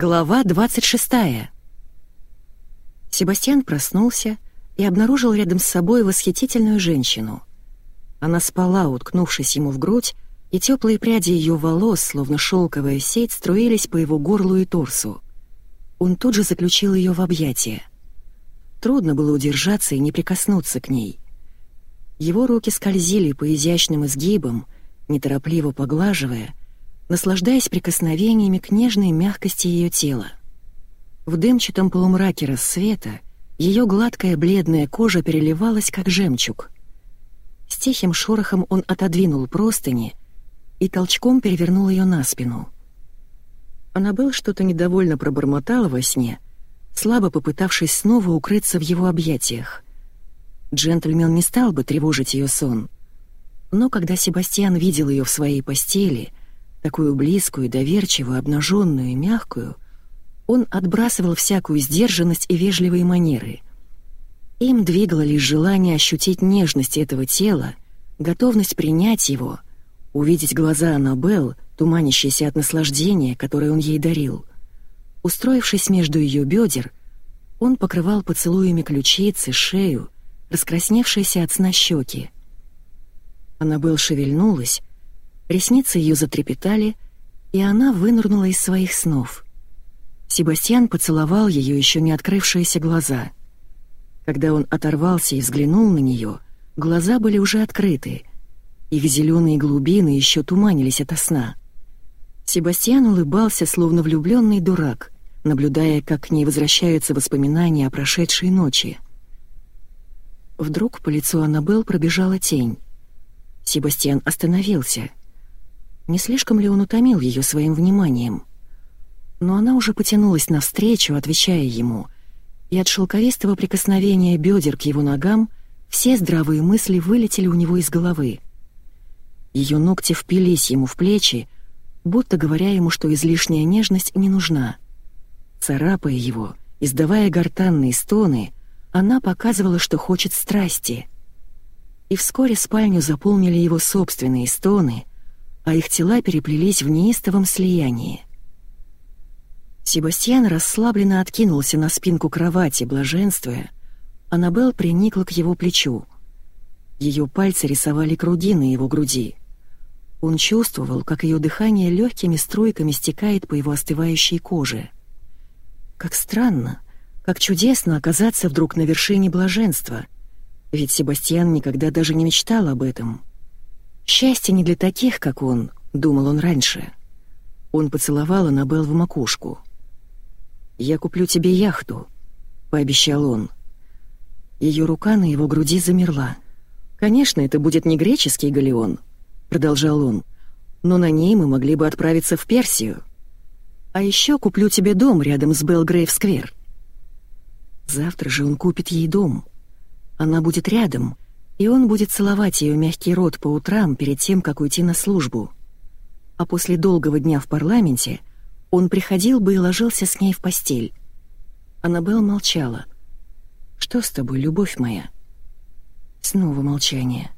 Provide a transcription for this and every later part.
Глава 26. Себастьян проснулся и обнаружил рядом с собой восхитительную женщину. Она спала, уткнувшись ему в грудь, и теплые пряди ее волос, словно шелковая сеть, струились по его горлу и торсу. Он тут же заключил ее в объятия. Трудно было удержаться и не прикоснуться к ней. Его руки скользили по изящным изгибам, неторопливо поглаживая, наслаждаясь прикосновениями к нежной мягкости ее тела. В дымчатом полумраке рассвета ее гладкая бледная кожа переливалась, как жемчуг. С тихим шорохом он отодвинул простыни и толчком перевернул ее на спину. Аннабелл что-то недовольно пробормотала во сне, слабо попытавшись снова укрыться в его объятиях. Джентльмен не стал бы тревожить ее сон. Но когда Себастьян видел ее в своей постели, такую близкую, доверчивую, обнаженную и мягкую, он отбрасывал всякую сдержанность и вежливые манеры. Им двигало лишь желание ощутить нежность этого тела, готовность принять его, увидеть глаза Аннабелл, туманящиеся от наслаждения, которое он ей дарил. Устроившись между ее бедер, он покрывал поцелуями ключицы, шею, раскрасневшиеся от сна щеки. Аннабелл шевельнулась, Ресницы ее затрепетали, и она вынырнула из своих снов. Себастьян поцеловал ее еще не открывшиеся глаза. Когда он оторвался и взглянул на нее, глаза были уже открыты. Их зеленые глубины еще туманились ото сна. Себастьян улыбался, словно влюбленный дурак, наблюдая, как к ней возвращаются воспоминания о прошедшей ночи. Вдруг по лицу Аннабелл пробежала тень. Себастьян остановился — не слишком ли он утомил ее своим вниманием? Но она уже потянулась навстречу, отвечая ему, и от шелковистого прикосновения бедер к его ногам все здравые мысли вылетели у него из головы. Ее ногти впились ему в плечи, будто говоря ему, что излишняя нежность не нужна. Царапая его, издавая гортанные стоны, она показывала, что хочет страсти. И вскоре спальню заполнили его собственные стоны, а их тела переплелись в неистовом слиянии. Себастьян расслабленно откинулся на спинку кровати, блаженствуя. Аннабелл приникла к его плечу. Ее пальцы рисовали круги его груди. Он чувствовал, как ее дыхание легкими струйками стекает по его остывающей коже. Как странно, как чудесно оказаться вдруг на вершине блаженства, ведь Себастьян никогда даже не мечтал об этом — «Счастье не для таких, как он», — думал он раньше. Он поцеловал Аннабелл в макушку. «Я куплю тебе яхту», — пообещал он. Ее рука на его груди замерла. «Конечно, это будет не греческий галеон», — продолжал он, «но на ней мы могли бы отправиться в Персию. А еще куплю тебе дом рядом с Белгрейв-сквер». Завтра же он купит ей дом. Она будет рядом — и он будет целовать ее мягкий рот по утрам перед тем, как уйти на службу. А после долгого дня в парламенте он приходил бы и ложился с ней в постель. Аннабелл молчала. «Что с тобой, любовь моя?» Снова молчание.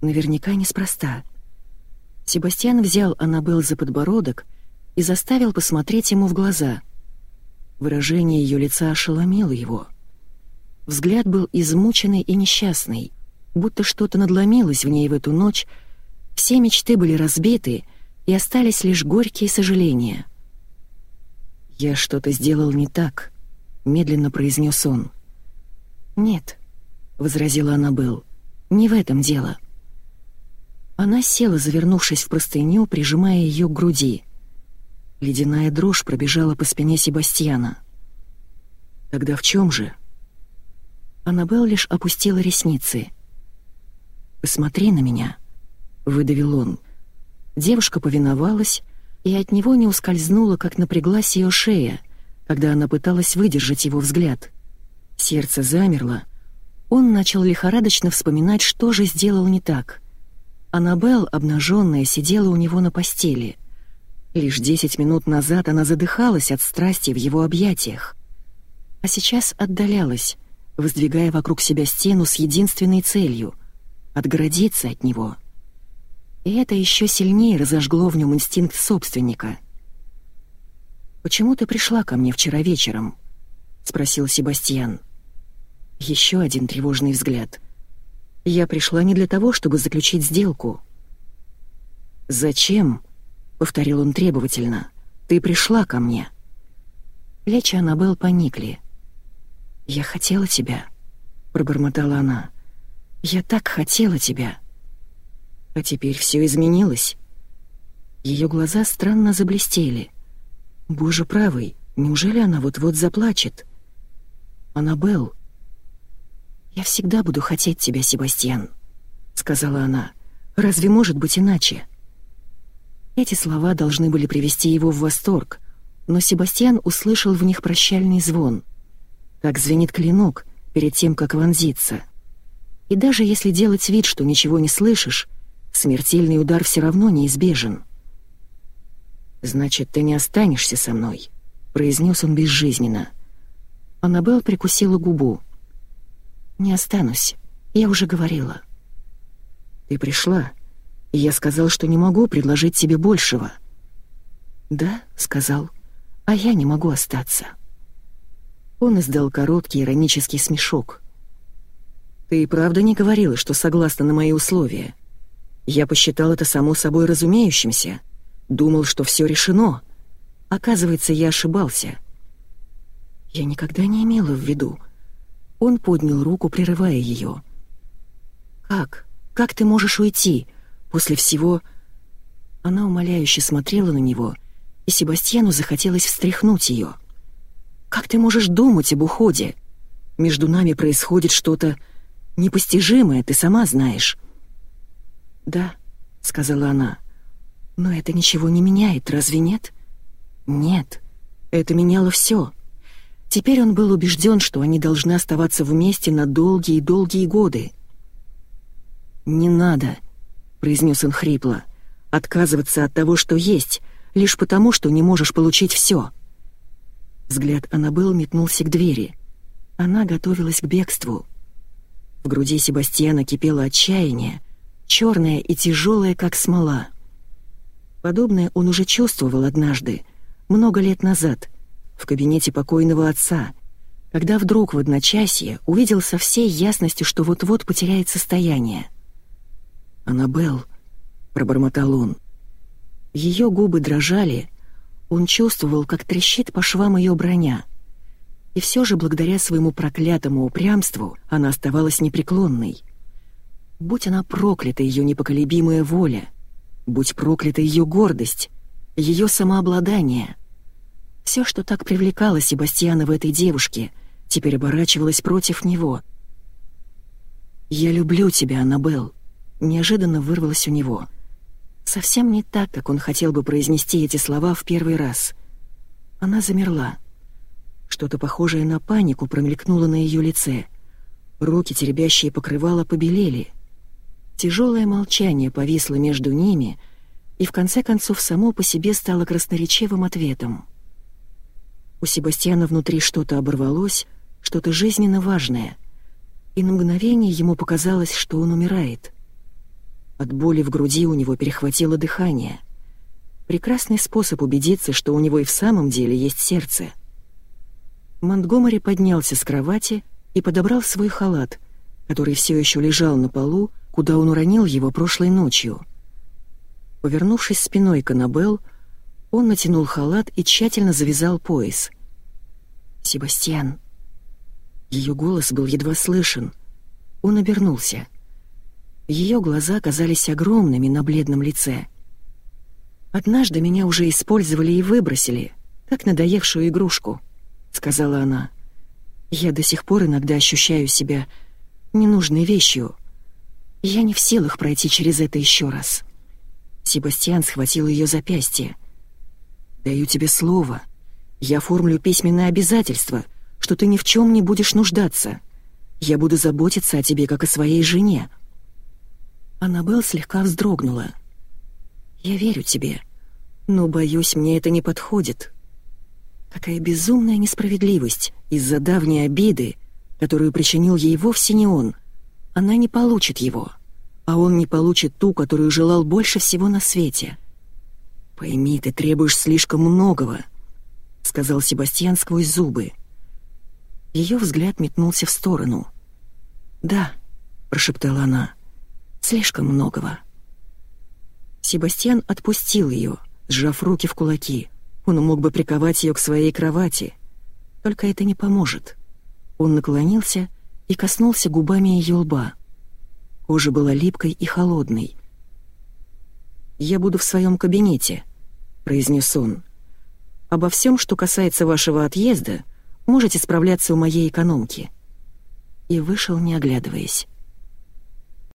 Наверняка неспроста. Себастьян взял Аннабелл за подбородок и заставил посмотреть ему в глаза. Выражение ее лица ошеломило его. Взгляд был измученный и несчастный — будто что-то надломилось в ней в эту ночь, все мечты были разбиты, и остались лишь горькие сожаления. «Я что-то сделал не так», — медленно произнес он. «Нет», — возразила Аннабелл, — «не в этом дело». Она села, завернувшись в простыню, прижимая ее к груди. Ледяная дрожь пробежала по спине Себастьяна. «Тогда в чем же?» Аннабелл лишь опустила ресницы — «Посмотри на меня», — выдавил он. Девушка повиновалась, и от него не ускользнула, как напряглась ее шея, когда она пыталась выдержать его взгляд. Сердце замерло. Он начал лихорадочно вспоминать, что же сделал не так. Аннабелл, обнаженная, сидела у него на постели. Лишь десять минут назад она задыхалась от страсти в его объятиях. А сейчас отдалялась, воздвигая вокруг себя стену с единственной целью — отгородиться от него. И это еще сильнее разожгло в нем инстинкт собственника. «Почему ты пришла ко мне вчера вечером?» — спросил Себастьян. Еще один тревожный взгляд. «Я пришла не для того, чтобы заключить сделку». «Зачем?» — повторил он требовательно. «Ты пришла ко мне». Плечи Аннабелл поникли. «Я хотела тебя», — пробормотала она. «Я так хотела тебя». А теперь все изменилось. Ее глаза странно заблестели. Боже правый, неужели она вот-вот заплачет? «Аннабелл!» «Я всегда буду хотеть тебя, Себастьян», — сказала она. «Разве может быть иначе?» Эти слова должны были привести его в восторг, но Себастьян услышал в них прощальный звон. Так звенит клинок перед тем, как вонзиться. И даже если делать вид, что ничего не слышишь, смертельный удар все равно неизбежен. «Значит, ты не останешься со мной», — произнес он безжизненно. Аннабелл прикусила губу. «Не останусь, я уже говорила». «Ты пришла, и я сказал, что не могу предложить тебе большего». «Да», — сказал, — «а я не могу остаться». Он издал короткий иронический смешок. «Ты и правда не говорила, что согласна на мои условия? Я посчитал это само собой разумеющимся. Думал, что все решено. Оказывается, я ошибался». «Я никогда не имела в виду». Он поднял руку, прерывая ее. «Как? Как ты можешь уйти?» После всего... Она умоляюще смотрела на него, и Себастьяну захотелось встряхнуть ее. «Как ты можешь думать об уходе? Между нами происходит что-то непостижимое, ты сама знаешь». «Да», — сказала она, — «но это ничего не меняет, разве нет?» «Нет, это меняло все. Теперь он был убежден, что они должны оставаться вместе на долгие-долгие годы». «Не надо», произнес он хрипло. «Отказываться от того, что есть, лишь потому, что не можешь получить все». Взгляд Аннабелл метнулся к двери. Она готовилась к бегству. В груди Себастьяна кипело отчаяние, черное и тяжелое, как смола. Подобное он уже чувствовал однажды, много лет назад, в кабинете покойного отца, когда вдруг в одночасье увидел со всей ясностью, что вот-вот потеряет состояние. «Аннабелл», — пробормотал он. Ее губы дрожали, он чувствовал, как трещит по швам ее броня. И все же, благодаря своему проклятому упрямству, она оставалась непреклонной. Будь она проклята ее непоколебимая воля, будь проклята ее гордость, ее самообладание. Все, что так привлекало Себастьяна в этой девушке, теперь оборачивалось против него. «Я люблю тебя, Аннабелл», неожиданно вырвалось у него. Совсем не так, как он хотел бы произнести эти слова в первый раз. Она замерла. Что-то похожее на панику промелькнуло на ее лице. Руки, теребящие покрывало, побелели. Тяжелое молчание повисло между ними и в конце концов само по себе стало красноречивым ответом. У Себастьяна внутри что-то оборвалось, что-то жизненно важное, и на мгновение ему показалось, что он умирает — от боли в груди у него перехватило дыхание. Прекрасный способ убедиться, что у него и в самом деле есть сердце. Монтгомери поднялся с кровати и подобрал свой халат, который все еще лежал на полу, куда он уронил его прошлой ночью. Повернувшись спиной к Аннабелл, он натянул халат и тщательно завязал пояс. «Себастьян». Ее голос был едва слышен. Он обернулся. Ее глаза казались огромными на бледном лице. «Однажды меня уже использовали и выбросили, как надоевшую игрушку», — сказала она. «Я до сих пор иногда ощущаю себя ненужной вещью. Я не в силах пройти через это еще раз». Себастьян схватил ее запястье. «Даю тебе слово. Я оформлю письменное обязательство, что ты ни в чем не будешь нуждаться. Я буду заботиться о тебе, как о своей жене». Аннабелл слегка вздрогнула. «Я верю тебе, но, боюсь, мне это не подходит. Какая безумная несправедливость из-за давней обиды, которую причинил ей вовсе не он. Она не получит его, а он не получит ту, которую желал больше всего на свете. Пойми, ты требуешь слишком многого. — сказал Себастьян сквозь зубы. Ее взгляд метнулся в сторону. «Да», — прошептала она, — «слишком многого». Себастьян отпустил ее, сжав руки в кулаки. Он мог бы приковать ее к своей кровати. Только это не поможет. Он наклонился и коснулся губами ее лба. Кожа была липкой и холодной. «Я буду в своем кабинете», — произнес он. «Обо всем, что касается вашего отъезда, можете справляться у моей экономки». И вышел, не оглядываясь.